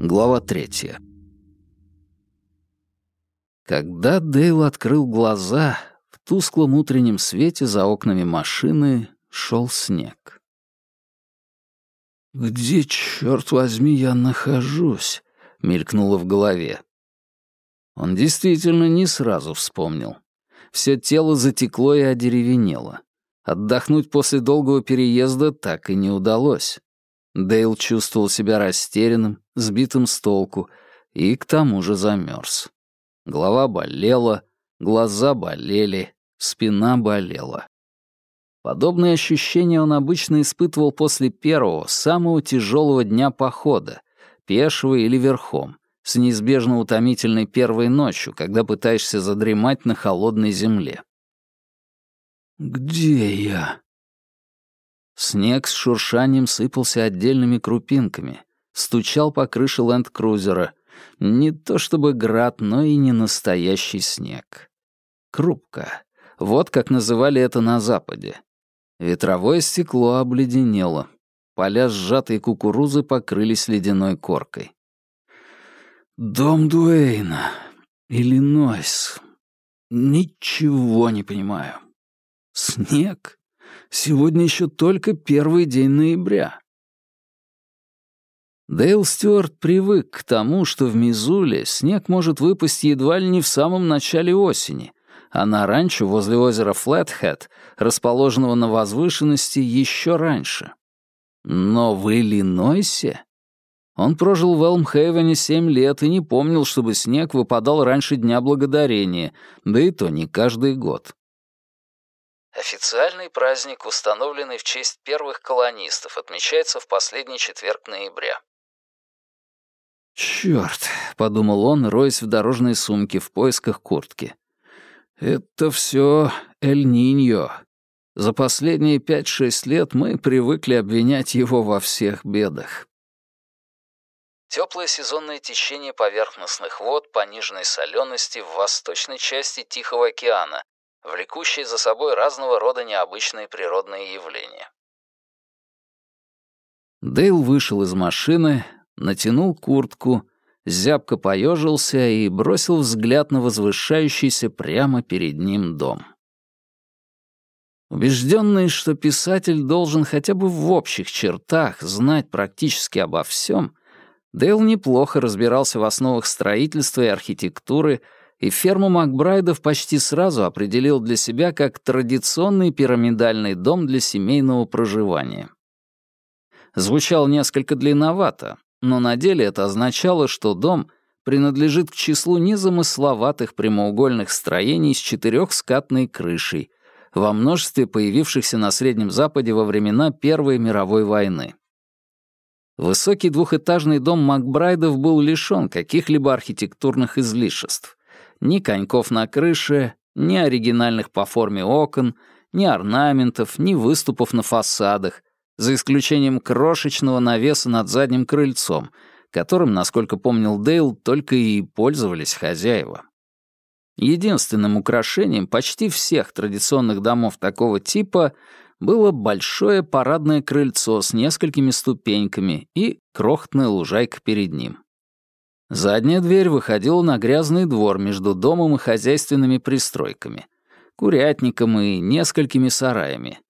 Глава третья. Когда Дейл открыл глаза, в тусклом утреннем свете за окнами машины шел снег. «Где, черт возьми, я нахожусь?» — мелькнуло в голове. Он действительно не сразу вспомнил. Все тело затекло и одеревенело. Отдохнуть после долгого переезда так и не удалось. Дейл чувствовал себя растерянным, сбитым с толку и к тому же замерз. Голова болела, глаза болели, спина болела. Подобные ощущения он обычно испытывал после первого, самого тяжелого дня похода, пешего или верхом, с неизбежно утомительной первой ночью, когда пытаешься задремать на холодной земле. «Где я?» Снег с шуршанием сыпался отдельными крупинками, стучал по крыше ленд-крузера. Не то чтобы град, но и не настоящий снег. Крупка. Вот как называли это на Западе. Ветровое стекло обледенело. Поля сжатой кукурузы покрылись ледяной коркой. «Дом Дуэйна. Иллинойс. Ничего не понимаю. Снег?» Сегодня еще только первый день ноября. Дейл Стюарт привык к тому, что в Мизуле снег может выпасть едва ли не в самом начале осени, а на ранчо возле озера Флетхэт, расположенного на возвышенности, еще раньше. Но в Иллинойсе... Он прожил в Элмхейвене семь лет и не помнил, чтобы снег выпадал раньше Дня Благодарения, да и то не каждый год. Официальный праздник, установленный в честь первых колонистов, отмечается в последний четверг ноября. «Чёрт», — подумал он, роясь в дорожной сумке в поисках куртки. «Это всё Эль-Ниньо. За последние пять-шесть лет мы привыкли обвинять его во всех бедах». Теплое сезонное течение поверхностных вод пониженной солености в восточной части Тихого океана, влекущие за собой разного рода необычные природные явления. Дейл вышел из машины, натянул куртку, зябко поежился и бросил взгляд на возвышающийся прямо перед ним дом. Убежденный, что писатель должен хотя бы в общих чертах знать практически обо всем, Дейл неплохо разбирался в основах строительства и архитектуры и ферму Макбрайдов почти сразу определил для себя как традиционный пирамидальный дом для семейного проживания. Звучал несколько длинновато, но на деле это означало, что дом принадлежит к числу незамысловатых прямоугольных строений с четырехскатной крышей, во множестве появившихся на Среднем Западе во времена Первой мировой войны. Высокий двухэтажный дом Макбрайдов был лишён каких-либо архитектурных излишеств ни коньков на крыше, ни оригинальных по форме окон, ни орнаментов, ни выступов на фасадах, за исключением крошечного навеса над задним крыльцом, которым, насколько помнил Дейл, только и пользовались хозяева. Единственным украшением почти всех традиционных домов такого типа было большое парадное крыльцо с несколькими ступеньками и крохотная лужайка перед ним. Задняя дверь выходила на грязный двор между домом и хозяйственными пристройками, курятником и несколькими сараями.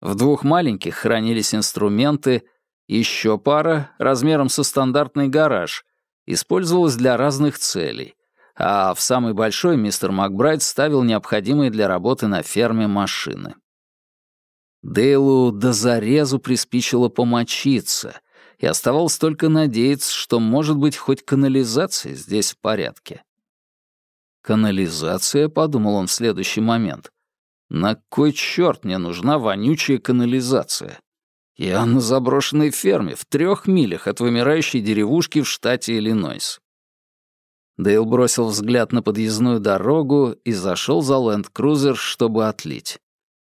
В двух маленьких хранились инструменты, еще пара, размером со стандартный гараж, использовалась для разных целей, а в самый большой мистер Макбрайт ставил необходимые для работы на ферме машины. Дейлу до зарезу приспичило помочиться — и оставалось только надеяться, что, может быть, хоть канализация здесь в порядке. «Канализация?» — подумал он в следующий момент. «На кой черт мне нужна вонючая канализация? Я на заброшенной ферме в трех милях от вымирающей деревушки в штате Иллинойс». Дейл бросил взгляд на подъездную дорогу и зашел за ленд-крузер, чтобы отлить.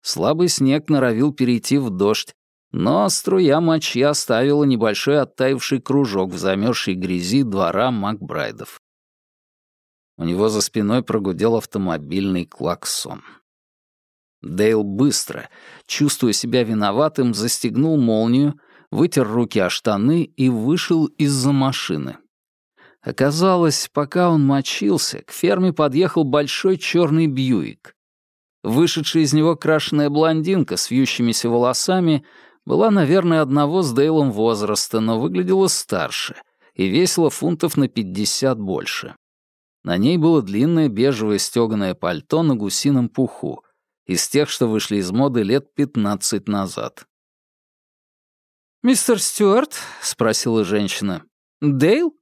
Слабый снег норовил перейти в дождь, но струя мочи оставила небольшой оттаивший кружок в замерзшей грязи двора Макбрайдов. У него за спиной прогудел автомобильный клаксон. Дейл быстро, чувствуя себя виноватым, застегнул молнию, вытер руки о штаны и вышел из-за машины. Оказалось, пока он мочился, к ферме подъехал большой черный Бьюик. Вышедшая из него крашеная блондинка с вьющимися волосами была, наверное, одного с Дейлом возраста, но выглядела старше и весила фунтов на пятьдесят больше. На ней было длинное бежевое стёганое пальто на гусином пуху, из тех, что вышли из моды лет пятнадцать назад. «Мистер Стюарт?» — спросила женщина. «Дейл?»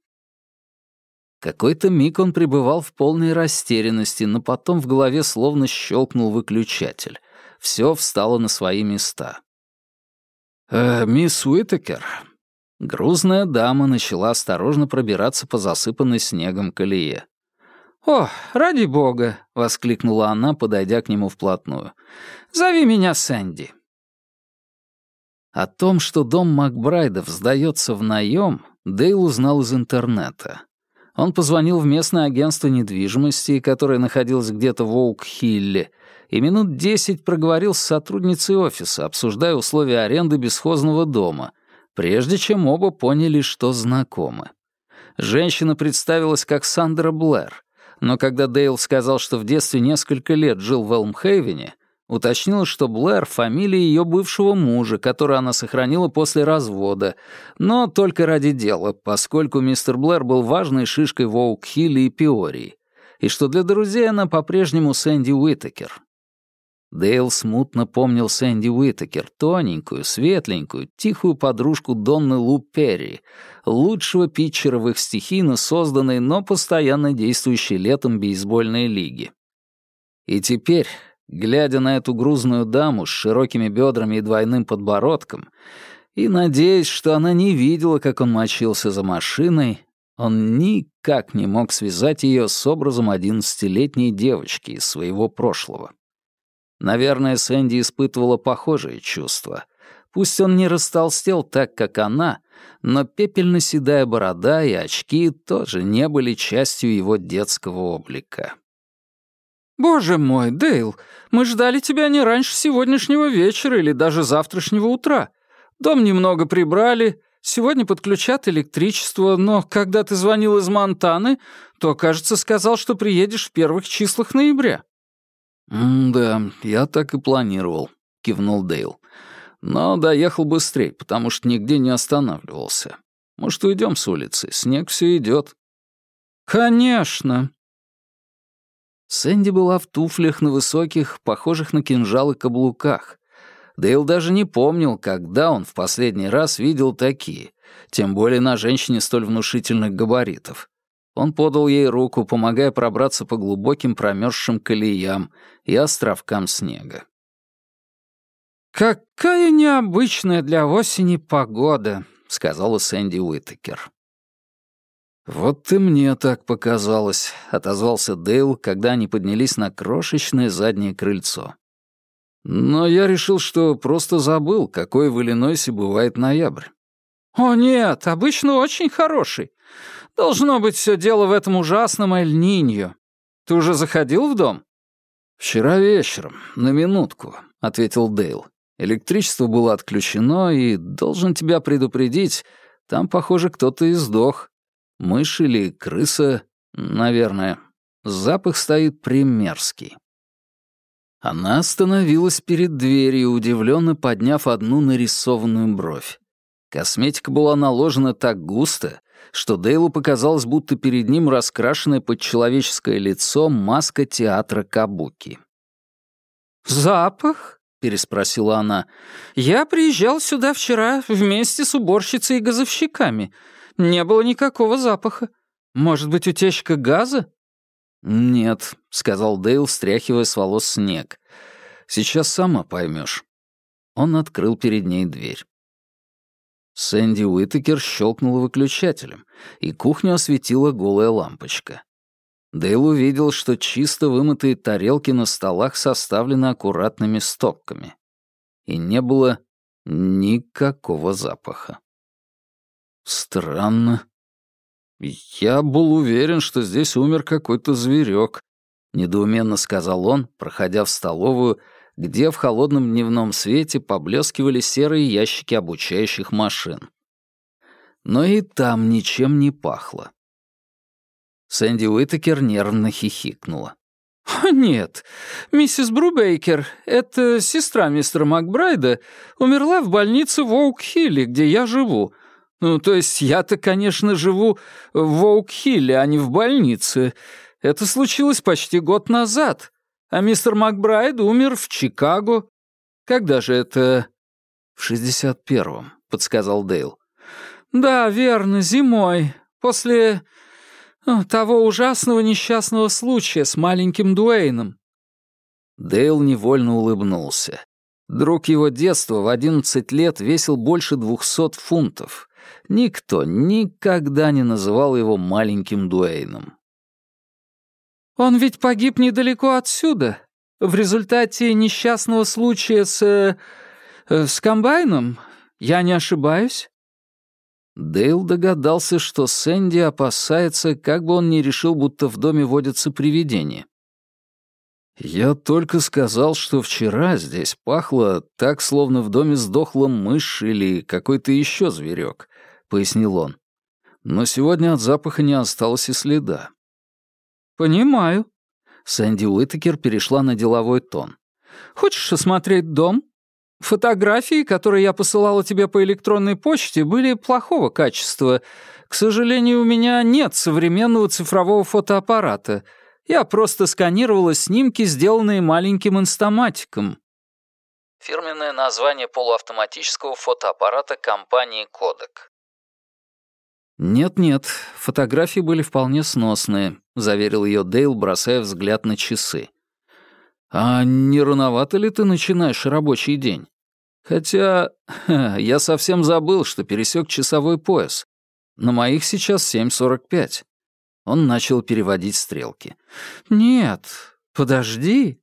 Какой-то миг он пребывал в полной растерянности, но потом в голове словно щелкнул выключатель. Все встало на свои места. «Э, «Мисс Уитакер». Грузная дама начала осторожно пробираться по засыпанной снегом колее. «О, ради бога!» — воскликнула она, подойдя к нему вплотную. «Зови меня Сэнди». О том, что дом Макбрайдов сдается в наем, Дейл узнал из интернета. Он позвонил в местное агентство недвижимости, которое находилось где-то в Оук-Хилле, и минут десять проговорил с сотрудницей офиса, обсуждая условия аренды бесхозного дома, прежде чем оба поняли, что знакомы. Женщина представилась как Сандра Блэр, но когда Дейл сказал, что в детстве несколько лет жил в Элмхейвене, Уточнила, что Блэр — фамилия ее бывшего мужа, которую она сохранила после развода, но только ради дела, поскольку мистер Блэр был важной шишкой в Оук-Хилле и Пиории, и что для друзей она по-прежнему Сэнди Уитакер. Дейл смутно помнил Сэнди Уитакер, тоненькую, светленькую, тихую подружку Донны Лу Перри, лучшего питчера в их стихийно созданной, но постоянно действующей летом бейсбольной лиги. И теперь, глядя на эту грузную даму с широкими бедрами и двойным подбородком, и надеясь, что она не видела, как он мочился за машиной, он никак не мог связать ее с образом одиннадцатилетней девочки из своего прошлого. Наверное, Сэнди испытывала похожие чувства. Пусть он не растолстел так, как она, но пепельно-седая борода и очки тоже не были частью его детского облика. «Боже мой, Дейл, мы ждали тебя не раньше сегодняшнего вечера или даже завтрашнего утра. Дом немного прибрали, сегодня подключат электричество, но когда ты звонил из Монтаны, то, кажется, сказал, что приедешь в первых числах ноября». «Да, я так и планировал», — кивнул Дейл. «Но доехал быстрее, потому что нигде не останавливался. Может, уйдем с улицы? Снег все идет». «Конечно», Сэнди была в туфлях на высоких, похожих на кинжалы каблуках. Дейл даже не помнил, когда он в последний раз видел такие, тем более на женщине столь внушительных габаритов. Он подал ей руку, помогая пробраться по глубоким промерзшим колеям и островкам снега. «Какая необычная для осени погода», — сказала Сэнди Уитакер. «Вот и мне так показалось», — отозвался Дейл, когда они поднялись на крошечное заднее крыльцо. «Но я решил, что просто забыл, какой в Иллинойсе бывает ноябрь». «О нет, обычно очень хороший. Должно быть все дело в этом ужасном Эль-Ниньо. Ты уже заходил в дом?» «Вчера вечером, на минутку», — ответил Дейл. «Электричество было отключено, и, должен тебя предупредить, там, похоже, кто-то и сдох». Мышь или крыса, наверное. Запах стоит примерский. Она остановилась перед дверью, удивленно подняв одну нарисованную бровь. Косметика была наложена так густо, что Дейлу показалось, будто перед ним раскрашенное под человеческое лицо маска театра Кабуки. «Запах?» — переспросила она. «Я приезжал сюда вчера вместе с уборщицей и газовщиками не было никакого запаха. Может быть, утечка газа?» «Нет», — сказал Дейл, стряхивая с волос снег. «Сейчас сама поймешь». Он открыл перед ней дверь. Сэнди Уитакер щелкнула выключателем, и кухню осветила голая лампочка. Дейл увидел, что чисто вымытые тарелки на столах составлены аккуратными стопками. И не было никакого запаха. Странно. Я был уверен, что здесь умер какой-то зверек, недоуменно сказал он, проходя в столовую, где в холодном дневном свете поблескивали серые ящики обучающих машин. Но и там ничем не пахло. Сэнди Уитакер нервно хихикнула. «Нет, миссис Брубейкер, это сестра мистера Макбрайда, умерла в больнице в Оук-Хилле, где я живу. Ну, то есть я-то, конечно, живу в Оук-Хилле, а не в больнице. Это случилось почти год назад, а мистер Макбрайд умер в Чикаго. Когда же это...» «В шестьдесят первом», — подсказал Дейл. «Да, верно, зимой, после того ужасного несчастного случая с маленьким Дуэйном». Дейл невольно улыбнулся. Друг его детства в одиннадцать лет весил больше двухсот фунтов. Никто никогда не называл его маленьким Дуэйном. «Он ведь погиб недалеко отсюда, в результате несчастного случая с... Э, с комбайном. Я не ошибаюсь?» Дейл догадался, что Сэнди опасается, как бы он ни решил, будто в доме водятся привидения. «Я только сказал, что вчера здесь пахло так, словно в доме сдохла мышь или какой-то еще зверек», — пояснил он. «Но сегодня от запаха не осталось и следа». «Понимаю». Сэнди Уитакер перешла на деловой тон. «Хочешь осмотреть дом? Фотографии, которые я посылала тебе по электронной почте, были плохого качества. К сожалению, у меня нет современного цифрового фотоаппарата. Я просто сканировала снимки, сделанные маленьким инстаматиком». Фирменное название полуавтоматического фотоаппарата компании Kodak. «Нет-нет, фотографии были вполне сносные», — заверил ее Дейл, бросая взгляд на часы. «А не рановато ли ты начинаешь рабочий день? Хотя ха, я совсем забыл, что пересек часовой пояс. На моих сейчас 7.45». Он начал переводить стрелки. «Нет, подожди».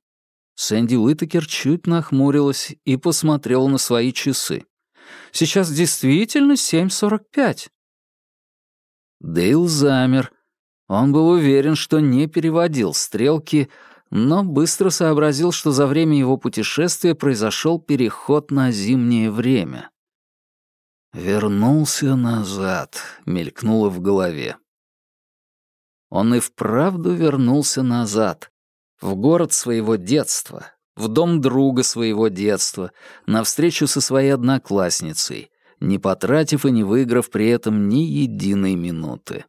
Сэнди Уитакер чуть нахмурилась и посмотрела на свои часы. «Сейчас действительно 7.45». Дейл замер. Он был уверен, что не переводил стрелки, но быстро сообразил, что за время его путешествия произошел переход на зимнее время. «Вернулся назад», — мелькнуло в голове. Он и вправду вернулся назад, в город своего детства, в дом друга своего детства, на встречу со своей одноклассницей, не потратив и не выиграв при этом ни единой минуты.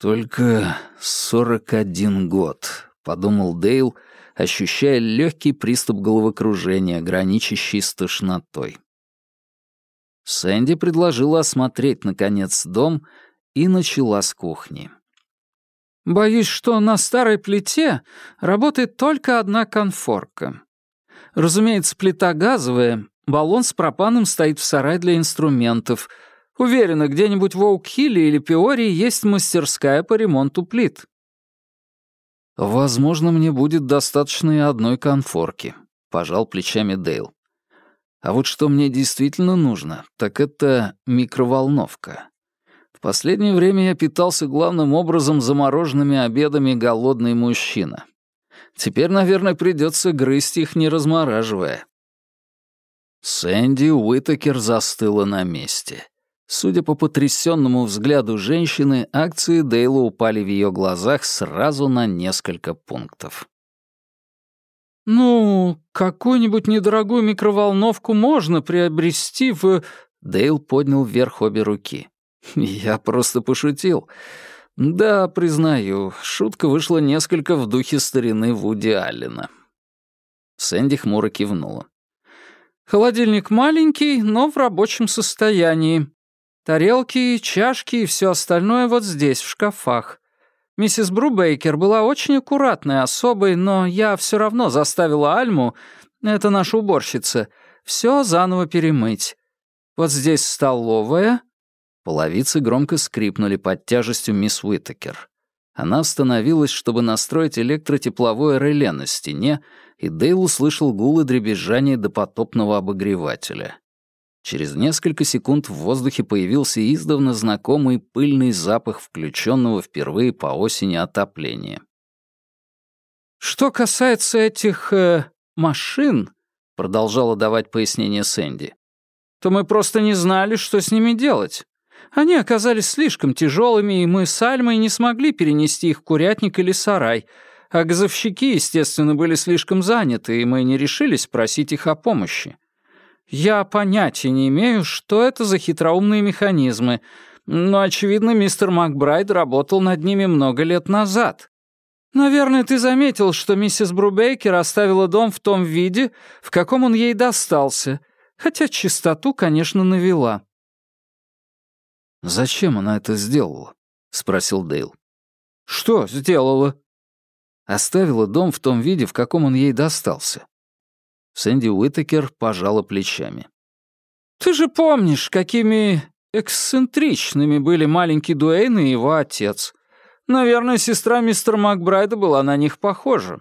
«Только сорок один год», — подумал Дейл, ощущая легкий приступ головокружения, граничащий с тошнотой. Сэнди предложила осмотреть, наконец, дом и начала с кухни. «Боюсь, что на старой плите работает только одна конфорка. Разумеется, плита газовая, баллон с пропаном стоит в сарае для инструментов — Уверена, где-нибудь в Оукхилле или Пиории есть мастерская по ремонту плит». «Возможно, мне будет достаточно и одной конфорки», — пожал плечами Дейл. «А вот что мне действительно нужно, так это микроволновка. В последнее время я питался главным образом замороженными обедами голодный мужчина. Теперь, наверное, придется грызть их, не размораживая». Сэнди Уитакер застыла на месте. Судя по потрясенному взгляду женщины, акции Дейла упали в ее глазах сразу на несколько пунктов. «Ну, какую-нибудь недорогую микроволновку можно приобрести в...» Дейл поднял вверх обе руки. «Я просто пошутил. Да, признаю, шутка вышла несколько в духе старины Вуди Аллена». Сэнди хмуро кивнула. «Холодильник маленький, но в рабочем состоянии. Тарелки, чашки и все остальное вот здесь, в шкафах. Миссис Брубейкер была очень аккуратной особой, но я все равно заставила Альму, это наша уборщица, все заново перемыть. Вот здесь столовая». Половицы громко скрипнули под тяжестью мисс Уитакер. Она остановилась, чтобы настроить электротепловое реле на стене, и Дейл услышал гул и дребезжание допотопного обогревателя. Через несколько секунд в воздухе появился издавна знакомый пыльный запах включенного впервые по осени отопления. «Что касается этих... Э, машин, продолжала давать пояснение Сэнди, то мы просто не знали, что с ними делать. Они оказались слишком тяжелыми, и мы с Альмой не смогли перенести их в курятник или сарай, а газовщики, естественно, были слишком заняты, и мы не решились просить их о помощи. Я понятия не имею, что это за хитроумные механизмы, но, очевидно, мистер Макбрайд работал над ними много лет назад. Наверное, ты заметил, что миссис Брубейкер оставила дом в том виде, в каком он ей достался, хотя чистоту, конечно, навела. «Зачем она это сделала?» — спросил Дейл. «Что сделала?» Оставила дом в том виде, в каком он ей достался. Сэнди Уитакер пожала плечами. «Ты же помнишь, какими эксцентричными были маленький Дуэйн и его отец. Наверное, сестра мистера Макбрайда была на них похожа.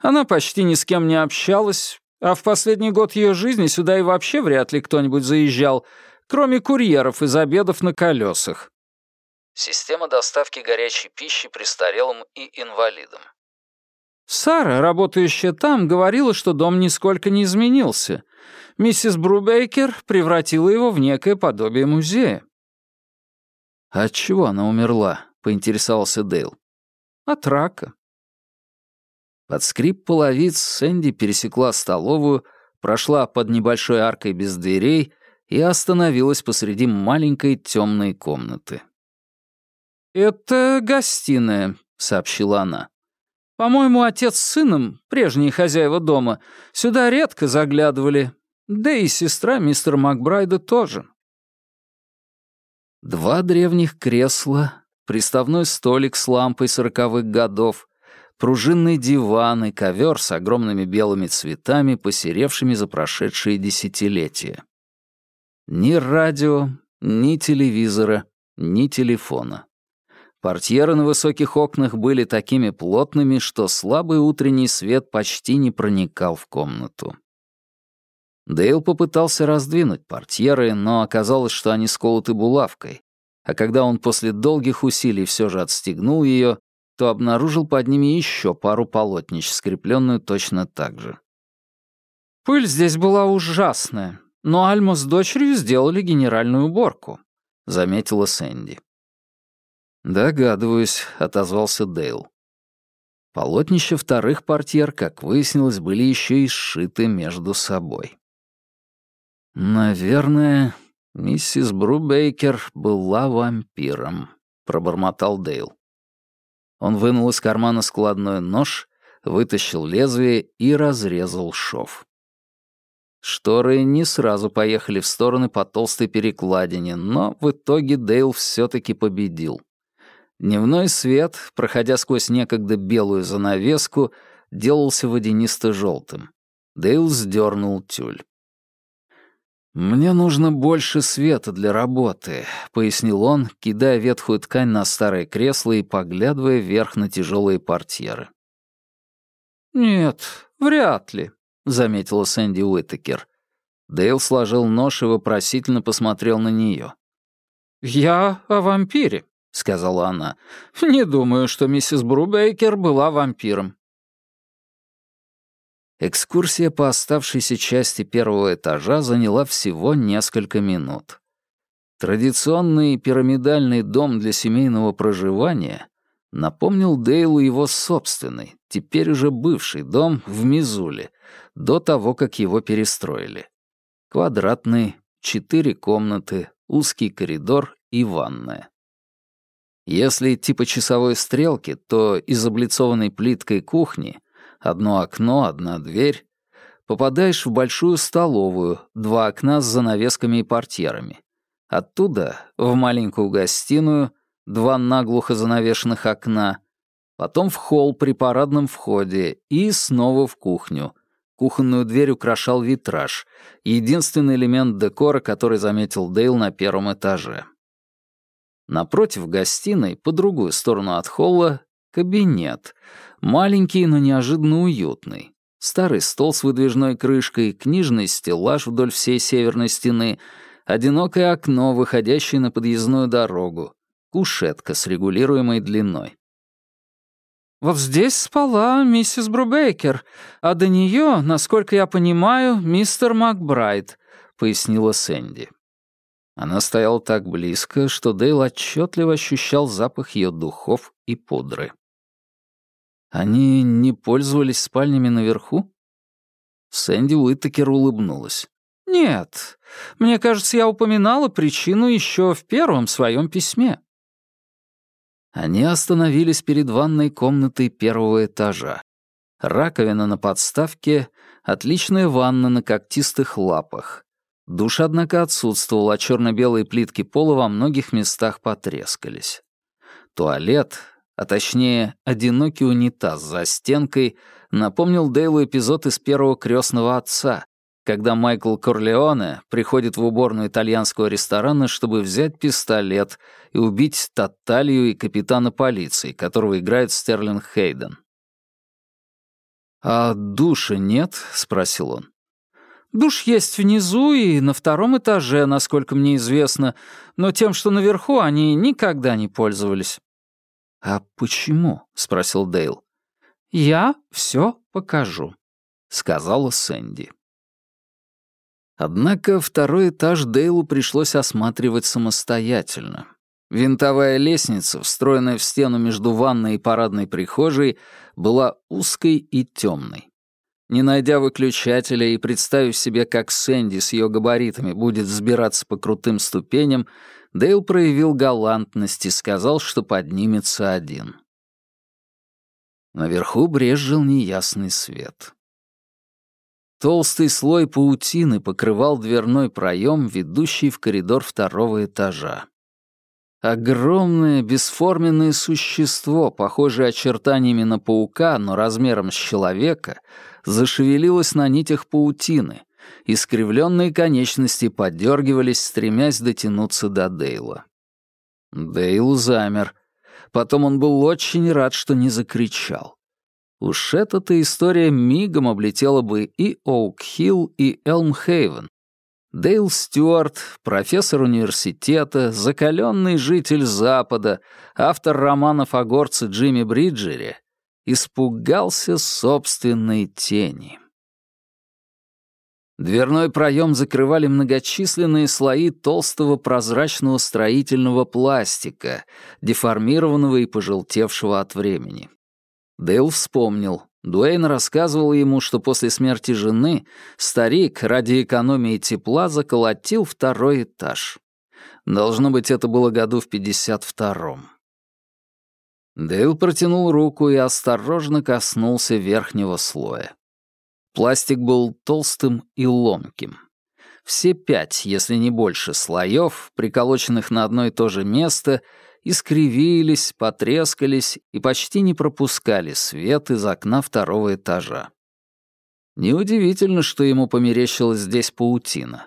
Она почти ни с кем не общалась, а в последний год ее жизни сюда и вообще вряд ли кто-нибудь заезжал, кроме курьеров из обедов на колесах. Система доставки горячей пищи престарелым и инвалидам. Сара, работающая там, говорила, что дом нисколько не изменился. Миссис Брубейкер превратила его в некое подобие музея. «От чего она умерла?» — поинтересовался Дейл. «От рака». Под скрип половиц Сэнди пересекла столовую, прошла под небольшой аркой без дверей и остановилась посреди маленькой темной комнаты. «Это гостиная», — сообщила она. По-моему, отец с сыном, прежние хозяева дома, сюда редко заглядывали. Да и сестра мистера Макбрайда тоже. Два древних кресла, приставной столик с лампой сороковых годов, пружинный диван и ковер с огромными белыми цветами, посеревшими за прошедшие десятилетия. Ни радио, ни телевизора, ни телефона. Портьеры на высоких окнах были такими плотными, что слабый утренний свет почти не проникал в комнату. Дейл попытался раздвинуть портьеры, но оказалось, что они сколоты булавкой, а когда он после долгих усилий все же отстегнул ее, то обнаружил под ними еще пару полотнищ, скрепленную точно так же. «Пыль здесь была ужасная, но Альма с дочерью сделали генеральную уборку», — заметила Сэнди. «Догадываюсь», — отозвался Дейл. Полотнища вторых портьер, как выяснилось, были еще и сшиты между собой. «Наверное, миссис Брубейкер была вампиром», — пробормотал Дейл. Он вынул из кармана складной нож, вытащил лезвие и разрезал шов. Шторы не сразу поехали в стороны по толстой перекладине, но в итоге Дейл все-таки победил. Дневной свет, проходя сквозь некогда белую занавеску, делался водянисто-желтым. Дейл сдернул тюль. «Мне нужно больше света для работы», — пояснил он, кидая ветхую ткань на старое кресло и поглядывая вверх на тяжелые портьеры. «Нет, вряд ли», — заметила Сэнди Уитакер. Дейл сложил нож и вопросительно посмотрел на нее. «Я о вампире», — сказала она. «Не думаю, что миссис Брубейкер была вампиром». Экскурсия по оставшейся части первого этажа заняла всего несколько минут. Традиционный пирамидальный дом для семейного проживания напомнил Дейлу его собственный, теперь уже бывший дом в Мизуле, до того, как его перестроили. Квадратный, четыре комнаты, узкий коридор и ванная. Если идти по часовой стрелке, то из облицованной плиткой кухни одно окно, одна дверь, попадаешь в большую столовую, два окна с занавесками и портьерами. Оттуда в маленькую гостиную, два наглухо занавешенных окна, потом в холл при парадном входе и снова в кухню. Кухонную дверь украшал витраж, единственный элемент декора, который заметил Дейл на первом этаже. Напротив гостиной, по другую сторону от холла, кабинет. Маленький, но неожиданно уютный. Старый стол с выдвижной крышкой, книжный стеллаж вдоль всей северной стены, одинокое окно, выходящее на подъездную дорогу, кушетка с регулируемой длиной. Вот здесь спала миссис Брубейкер, а до нее, насколько я понимаю, мистер Макбрайт», — пояснила Сэнди. Она стояла так близко, что Дейл отчетливо ощущал запах ее духов и пудры. Они не пользовались спальнями наверху? Сэнди Уиттекер улыбнулась. «Нет, мне кажется, я упоминала причину еще в первом своем письме». Они остановились перед ванной комнатой первого этажа. Раковина на подставке, отличная ванна на когтистых лапах. Душ, однако, отсутствовал, а черно-белые плитки пола во многих местах потрескались. Туалет, а точнее, одинокий унитаз за стенкой, напомнил Дейлу эпизод из первого крестного отца, когда Майкл Корлеоне приходит в уборную итальянского ресторана, чтобы взять пистолет и убить Таталью и капитана полиции, которого играет Стерлинг Хейден. «А душа нет?» — спросил он. «Душ есть внизу и на втором этаже, насколько мне известно, но тем, что наверху, они никогда не пользовались». «А почему?» — спросил Дейл. «Я все покажу», — сказала Сэнди. Однако второй этаж Дейлу пришлось осматривать самостоятельно. Винтовая лестница, встроенная в стену между ванной и парадной прихожей, была узкой и темной. Не найдя выключателя и представив себе, как Сэнди с ее габаритами будет взбираться по крутым ступеням, Дейл проявил галантность и сказал, что поднимется один. Наверху брезжил неясный свет. Толстый слой паутины покрывал дверной проем, ведущий в коридор второго этажа. Огромное бесформенное существо, похожее очертаниями на паука, но размером с человека, зашевелилось на нитях паутины. Искривленные конечности подергивались, стремясь дотянуться до Дейла. Дейл замер. Потом он был очень рад, что не закричал. Уж эта-то история мигом облетела бы и Оук-Хилл, и Элм-Хейвен. Дейл Стюарт, профессор университета, закаленный житель Запада, автор романов о горце Джимми Бриджере, испугался собственной тени. Дверной проем закрывали многочисленные слои толстого прозрачного строительного пластика, деформированного и пожелтевшего от времени. Дейл вспомнил. Дуэйн рассказывал ему, что после смерти жены старик ради экономии тепла заколотил второй этаж. Должно быть, это было году в 52-м. Дейл протянул руку и осторожно коснулся верхнего слоя. Пластик был толстым и ломким. Все пять, если не больше, слоев, приколоченных на одно и то же место, искривились, потрескались и почти не пропускали свет из окна второго этажа. Неудивительно, что ему померещилась здесь паутина.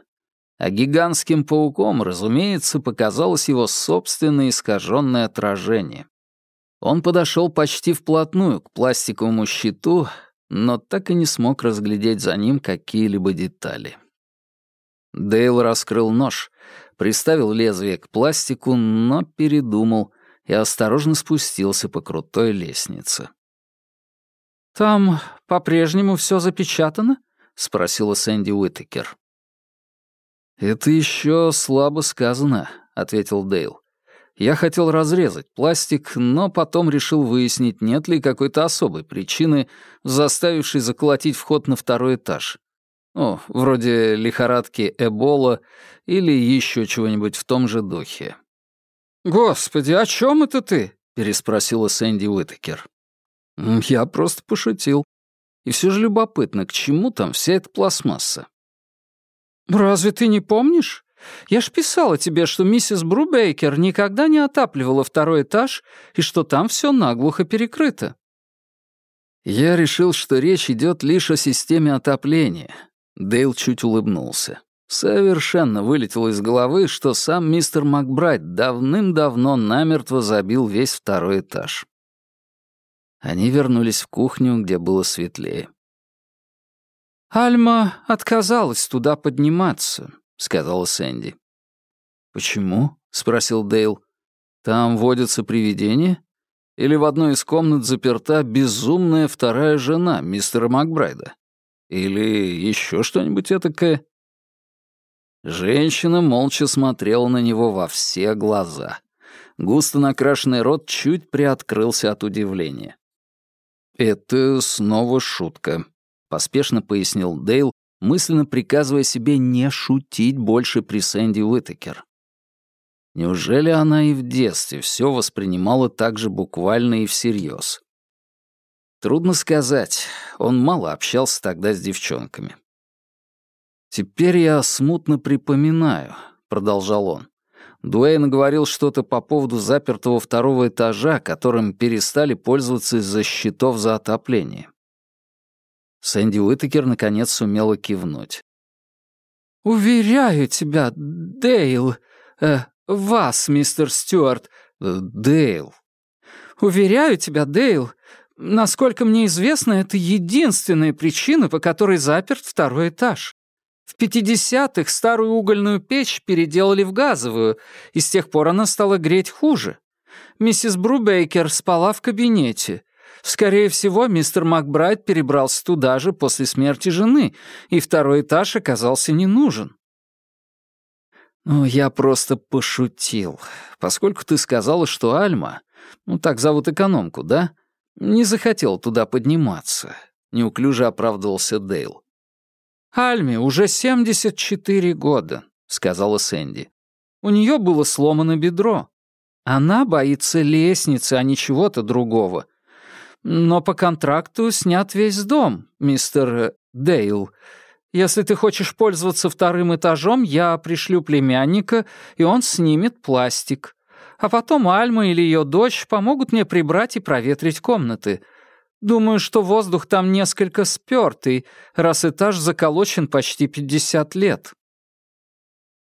А гигантским пауком, разумеется, показалось его собственное искаженное отражение. Он подошел почти вплотную к пластиковому щиту, но так и не смог разглядеть за ним какие-либо детали. Дейл раскрыл нож, приставил лезвие к пластику, но передумал и осторожно спустился по крутой лестнице. «Там по-прежнему все запечатано?» — спросила Сэнди Уитакер. «Это еще слабо сказано», — ответил Дейл. «Я хотел разрезать пластик, но потом решил выяснить, нет ли какой-то особой причины, заставившей заколотить вход на второй этаж. О, вроде лихорадки Эбола или еще чего-нибудь в том же духе. «Господи, о чем это ты?» — переспросила Сэнди Уитакер. «Я просто пошутил. И все же любопытно, к чему там вся эта пластмасса?» «Разве ты не помнишь? Я ж писала тебе, что миссис Брубейкер никогда не отапливала второй этаж и что там все наглухо перекрыто». Я решил, что речь идет лишь о системе отопления, Дейл чуть улыбнулся. Совершенно вылетело из головы, что сам мистер Макбрайт давным-давно намертво забил весь второй этаж. Они вернулись в кухню, где было светлее. «Альма отказалась туда подниматься», — сказала Сэнди. «Почему?» — спросил Дейл. «Там водятся привидения? Или в одной из комнат заперта безумная вторая жена мистера Макбрайда? Или еще что-нибудь этакое?» Женщина молча смотрела на него во все глаза. Густо накрашенный рот чуть приоткрылся от удивления. «Это снова шутка», — поспешно пояснил Дейл, мысленно приказывая себе не шутить больше при Сэнди Уитакер. Неужели она и в детстве все воспринимала так же буквально и всерьез? Трудно сказать, он мало общался тогда с девчонками. «Теперь я смутно припоминаю», — продолжал он. Дуэйн говорил что-то по поводу запертого второго этажа, которым перестали пользоваться из-за счетов за отопление. Сэнди Уитакер наконец сумела кивнуть. «Уверяю тебя, Дейл, э, вас, мистер Стюарт, э, Дейл». «Уверяю тебя, Дейл, насколько мне известно, это единственная причина, по которой заперт второй этаж. В 50-х старую угольную печь переделали в газовую, и с тех пор она стала греть хуже. Миссис Брубейкер спала в кабинете. Скорее всего, мистер Макбрайт перебрался туда же после смерти жены, и второй этаж оказался не нужен. «Ну, я просто пошутил, поскольку ты сказала, что Альма, ну так зовут экономку, да, не захотел туда подниматься», — неуклюже оправдывался Дейл. «Альме уже 74 года», — сказала Сэнди. «У нее было сломано бедро. Она боится лестницы, а не чего-то другого. Но по контракту снят весь дом, мистер Дейл. Если ты хочешь пользоваться вторым этажом, я пришлю племянника, и он снимет пластик. А потом Альма или ее дочь помогут мне прибрать и проветрить комнаты. Думаю, что воздух там несколько спёртый, раз этаж заколочен почти 50 лет».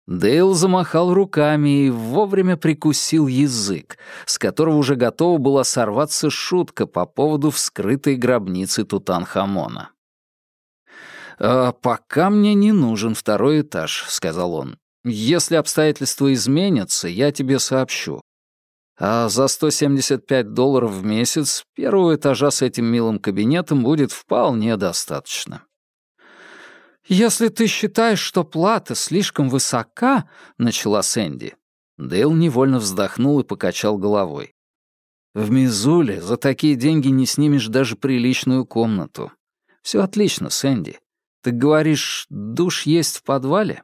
Дейл замахал руками и вовремя прикусил язык, с которого уже готова была сорваться шутка по поводу вскрытой гробницы Тутанхамона. «А «Пока мне не нужен второй этаж», — сказал он. «Если обстоятельства изменятся, я тебе сообщу. А за 175 долларов в месяц первого этажа с этим милым кабинетом будет вполне достаточно. «Если ты считаешь, что плата слишком высока», — начала Сэнди. Дейл невольно вздохнул и покачал головой. «В Мизуле за такие деньги не снимешь даже приличную комнату. Все отлично, Сэнди. Ты говоришь, душ есть в подвале?»